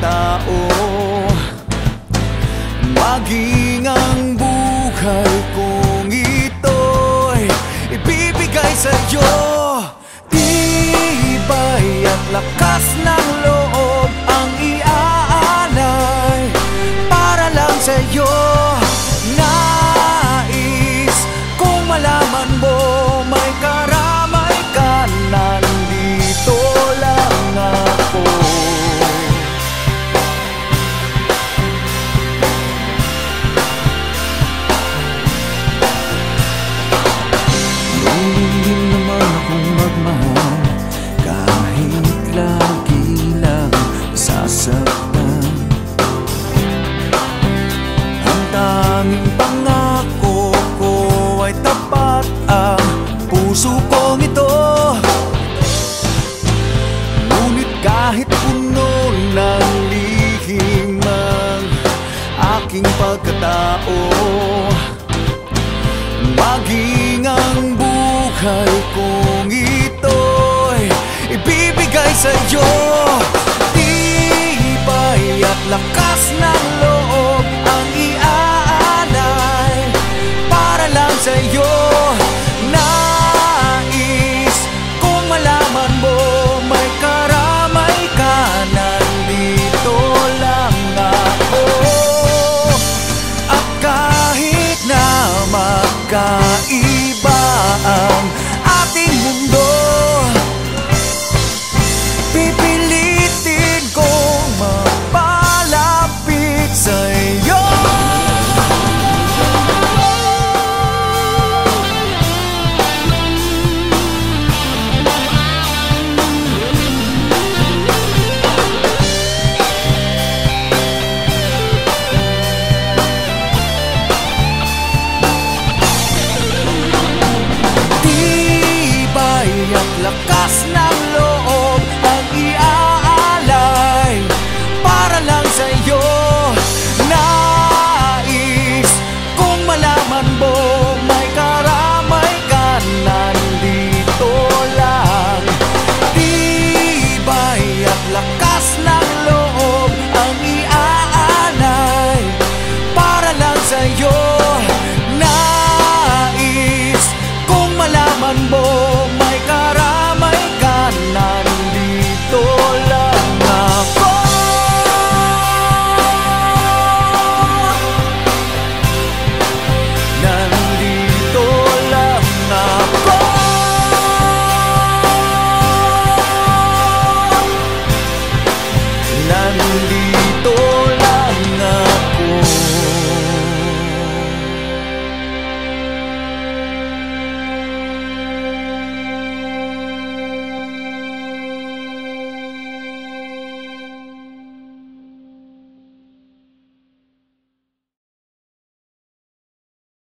tao. Maging ang buhay kong ito'y ibibigay sa'yo. Tibay at lakas magmahal Kahit lagi lang sasaktan Ang tanging pangako ko ay tapat ang puso kong ito. Ngunit kahit puno ng lihim ang aking pagkatao say you're